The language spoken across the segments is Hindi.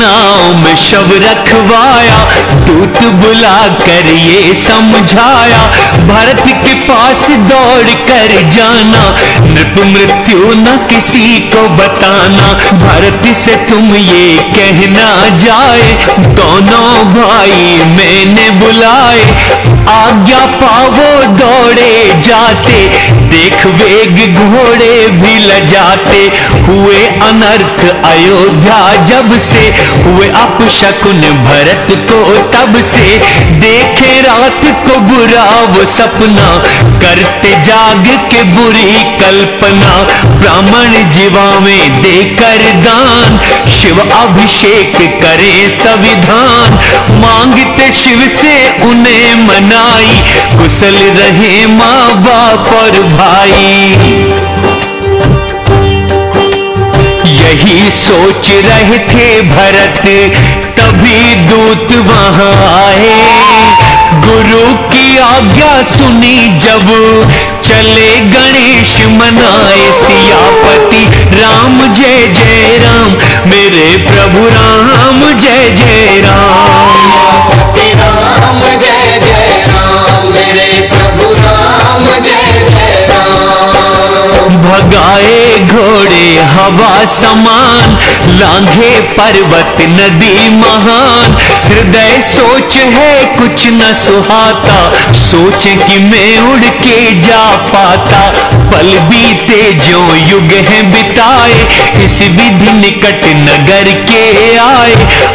नाव में शव रखवाया, दूत बुला कर ये समझाया, भरत के पास दौड़ कर जाना, नृप मृत्यु न किसी को बताना, भरत से तुम ये कहना जाए, दोनों भाई मैंने बुलाए, आज्ञा पावो दौड़े जाते देख वेग घोड़े भी लजाते। हुए अनर्थ अयोध्या जब से। हुए अपशकुन भरत को तब से। देखे रात को बुरा वो सपना। करते जाग के बुरी कल्पना। ब्राह्मण जीवा में देकर दान। शिव अभिषेक करे संविधान। मांगते शिव से उन्हें मनाई। कुशल रहे माँ बाप और भाई। यही सोच रहे थे भरत, तभी दूत वहाँ आए। गुरु की आज्ञा सुनी जब चले गणेश मनाए सियापति, राम जय जय राम, मेरे प्रभु राम जय जय राम। भगाए घोड़े हवा समान, लांघे पर्वत नदी महान। हृदय सोच है कुछ न सुहाता, सोचे कि मैं उड़ के जा पाता। पल बीते जो युग है बिताए, इस विधि निकट नगर के आए।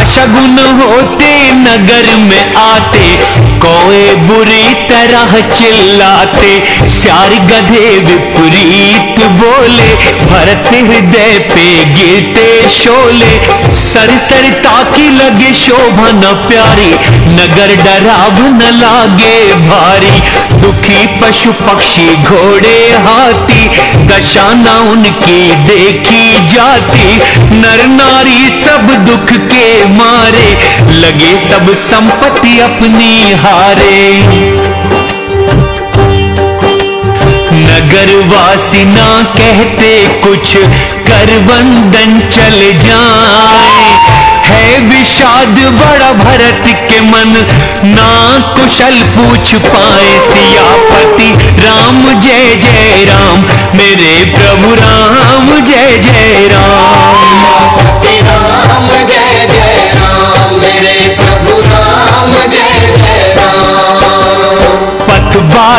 अशगुन होते नगर में आते, कोए बुरी तरह चिल्लाते सार गधे विपरीत बोले, भरत हृदय पे गिरते शोले, सर सर ताकी लगे शोभा न प्यारी, नगर डराव न लागे भारी, दुखी पशु पक्षी घोड़े हाथी, दशा न उनकी देखी जाती, नर नारी सब दुख के मारे, लगे सब संपत्ति अपनी हारे। नगर वासी ना कहते कुछ, कर वंदन चल जाए। है विषाद बड़ा भरत के मन, ना कुशल पूछ पाए सियापति। राम, जय जय राम, मेरे प्रभु राम, जय जय राम। राम, जय जय राम, मेरे प्रभु राम, जय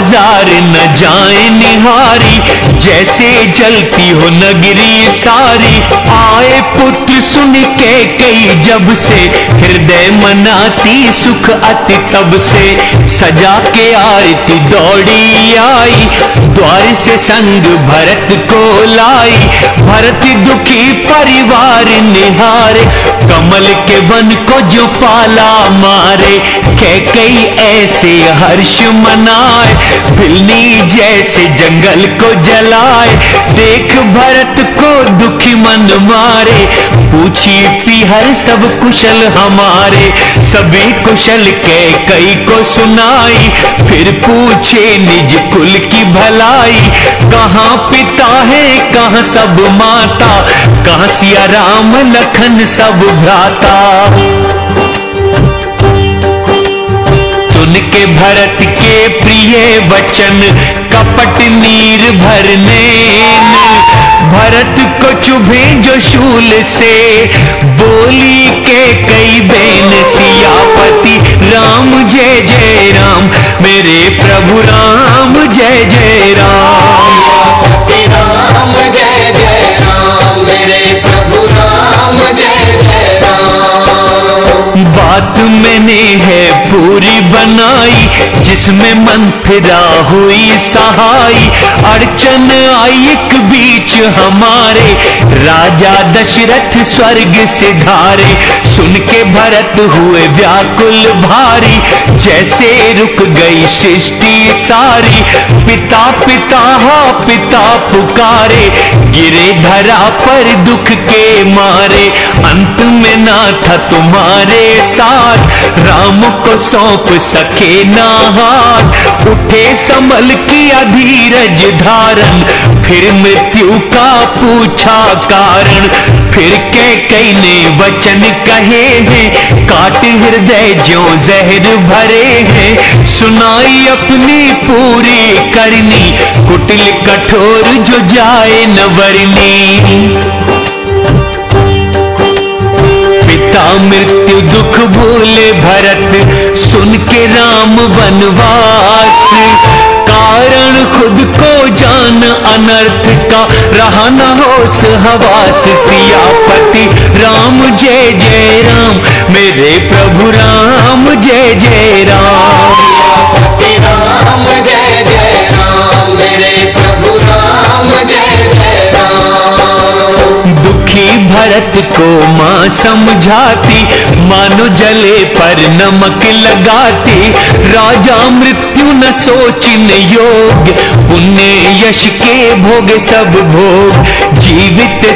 बाज़ार न जाए निहारी, जैसे जलती हो नगरी सारी। आए पुत्र सुन के कई जब से, हृदय मनाती सुख अति तब से। सजा के आरती दौड़ी आई, द्वार से संग भरत को लाई। भरत दुखी परिवार निहारे कमल के वन को जो पाला मारे, कह कई ऐसे हर्ष मनाए। बिल्ली जैसे जंगल को जलाए, देख भरत को दुखी मन मारे। पूछी पिहर सब कुशल हमारे। सभी कुशल के कई को सुनाई। फिर पूछे निज कुल की भलाई। कहाँ पिता है, कहाँ सब माता। कहाँ सिया राम लखन सब भ्राता। सुन के भरत के प्रिय वचन, कपट नीर भरने भरत को चुभे जो शूल से बोली के कई बेन सियापति राम जिसमें मंथरा हुई सहाई। अड़चन आई एक बीच हमारे। राजा दशरथ स्वर्ग से धारे। सुन के भरत हुए व्याकुल भारी। जैसे रुक गई सृष्टि सारी। पिता पिता, हा, पिता पुकारे। गिरे धरा पर दुख के मारे। अंत में ना था तुम्हारे साथ। राम को सौंप सके ना हाथ उठे संभल किया धीरज धारण, फिर मृत्यु का पूछा कारण। फिर कह कई ने वचन कहे हैं, काट हृदय जो जहर भरे हैं। सुनाई अपनी पूरी करनी, कुटिल कठोर जो जाए न वरनी। पिता मृत्यु दुख भूले भरत सुन के राम वनवास। कारण खुद को जान अनर्थ का रहा न होश हवास। सियापति राम जय जय राम। मेरे प्रभु राम जय जय राम। राम जय जय राम। मेरे प्रभु राम जय जय राम। दुखी भरत को माँ समझाती मानो जले पर नमक लगाती, राजा मृत्यु न सोचिन योग पुण्य यश के भोग सब भोग। जीवित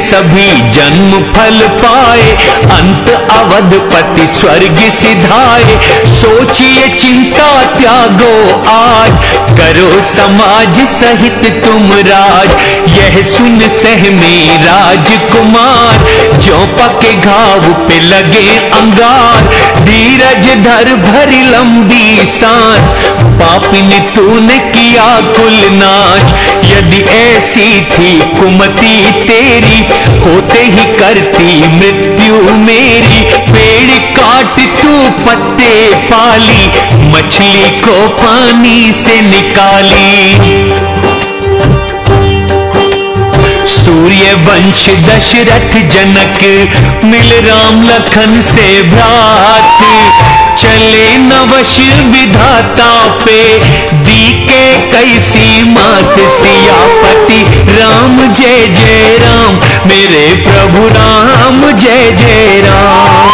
सभी जन्म फल पाए, अंत अवधपति स्वर्ग सिधाए। सोचिए चिंता त्यागो आज, करो समाज सहित तुम राज। यह सुन सहमे राजकुमार, जो पके घाव पे लगे अंगार। धीरज धर भरी लंबी सांस, पापिन तूने किया कुल नाच यदि ऐसी थी कुमति तेरी होते ही करती मृत्यु मेरी। पेड़ काट तू, पत्ते पाली। मछली को पानी से निकाली। सूर्य वंश दशरथ जनक मिल राम लखन से भ्रात। चले नवश विधाता पे। दी के कैसी मात, सियापति राम जय जय। मेरे प्रभु राम जय जय राम।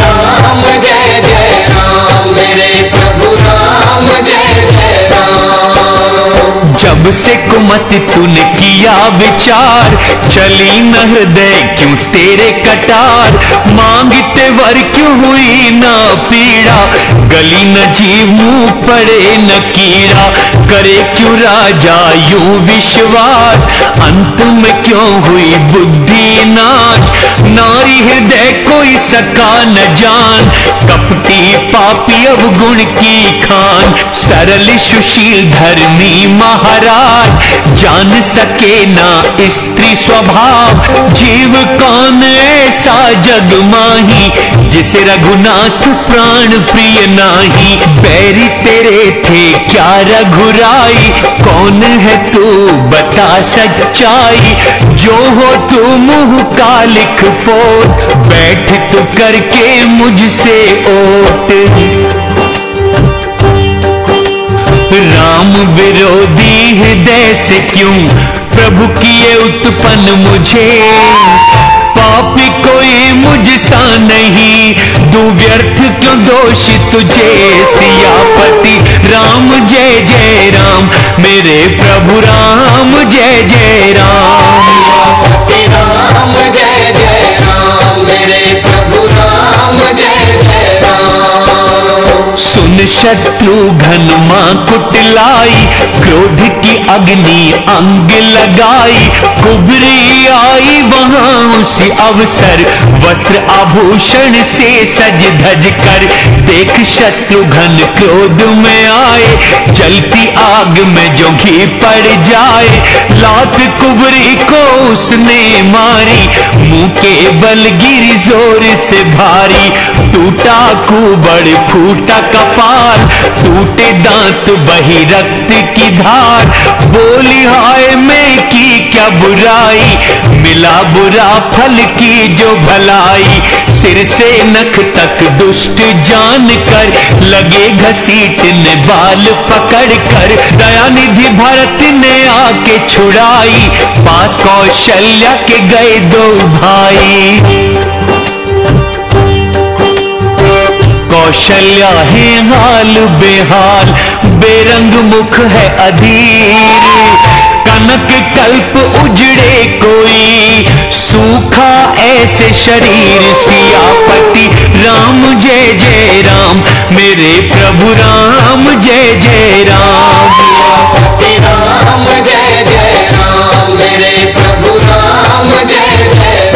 राम जय जय राम मेरे प्रभु राम जय जय राम। जब से कुमति तूने किया विचार चली न हृदय क्यों तेरे कटार? मांगते वर क्यों हुई न पीड़ा? गली न जीव, मुँह पड़े न कीड़ा। करे क्यों राजा यूँ विश्वास? अंत में क्यों हुई बुद्धि नाश? नारी हृदय कोई सका न जान। कपटी पापी अवगुण की खान। सरल सुशील धर्मी महाराज। जान सके ना स्त्री स्वभाव। जीव कौन ऐसा जग माही जिसे रघुनाथ प्राण प्रिय नाही, बैरी तेरे थे क्या रघुराई? कौन है तू बता सच्चाई? जो हो तू मुँह का लिख पोत, बैठ तू करके मुझसे ओट राम विरोधी हृदय से क्यों? प्रभु किए उत्पन्न मुझे। पापी कोई मुझसा नहीं। तू व्यर्थ क्यों दोष तुझे सियापति राम, जय जय राम। मेरे प्रभु राम, जय जय राम। सुन शत्रु घन माँ कुटलाई, क्रोध की अग्नि अंग लगाई। कुबरी आई वहाँ उसी अवसर, वस्त्र आभूषण से सज धज कर। देख शत्रु घन क्रोध में आए, जलती आग में जो घी पड़ जाए। लात कुबरी को उसने मारी, मुँह के बल गिरी ज़ोर से भारी। टूटा कुबड़, फूटा कपाल दांत बही रक्त की धार। बोली, हाय, मैं की क्या बुराई? मिला बुरा फल की जो भलाई। सिर से नख तक दुष्ट जान कर, लगे घसीटने बाल पकड़ कर। दयानिधि भरत ने आके छुड़ाई। पास कौशल्या के गए दो भाई। कौशल्या है हाल बेहाल, बेरंग मुख है अधीर। कनक कल्प उजड़े कोई, सूखा ऐसे शरीर, सियापति राम, जय जय राम, मेरे प्रभु राम, जय जय राम। राम, जय जय राम, मेरे प्रभु राम, जय जय